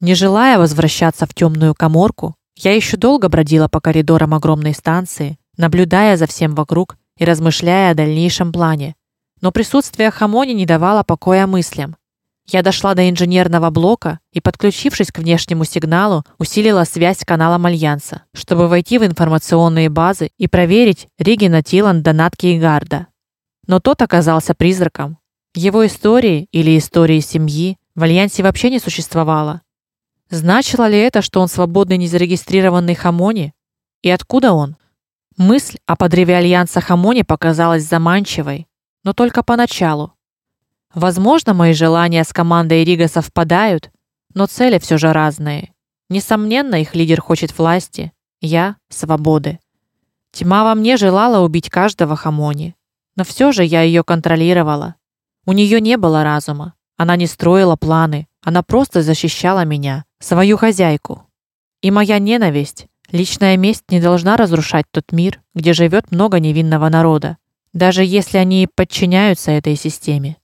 Не желая возвращаться в темную каморку, я еще долго бродила по коридорам огромной станции, наблюдая за всем вокруг и размышляя о дальнейшем плане. Но присутствие Хамони не давало покоя мыслям. Я дошла до инженерного блока и, подключившись к внешнему сигналу, усилила связь с каналом альянса, чтобы войти в информационные базы и проверить Ригина Тиланда Натки и Гарда. Но тот оказался призраком. Его истории или истории семьи в альянсе вообще не существовало. Значило ли это, что он свободный незарегистрированный Хамони? И откуда он? Мысль о подрыве альянса Хамони показалась заманчивой, но только поначалу. Возможно, мои желания с командой Рига совпадают, но цели все же разные. Несомненно, их лидер хочет власти, я свободы. Тьма во мне желала убить каждого Хамони, но все же я ее контролировала. У нее не было разума, она не строила планы, она просто защищала меня, свою хозяйку. И моя ненависть, личная месть не должна разрушать тот мир, где живет много невинного народа, даже если они подчиняются этой системе.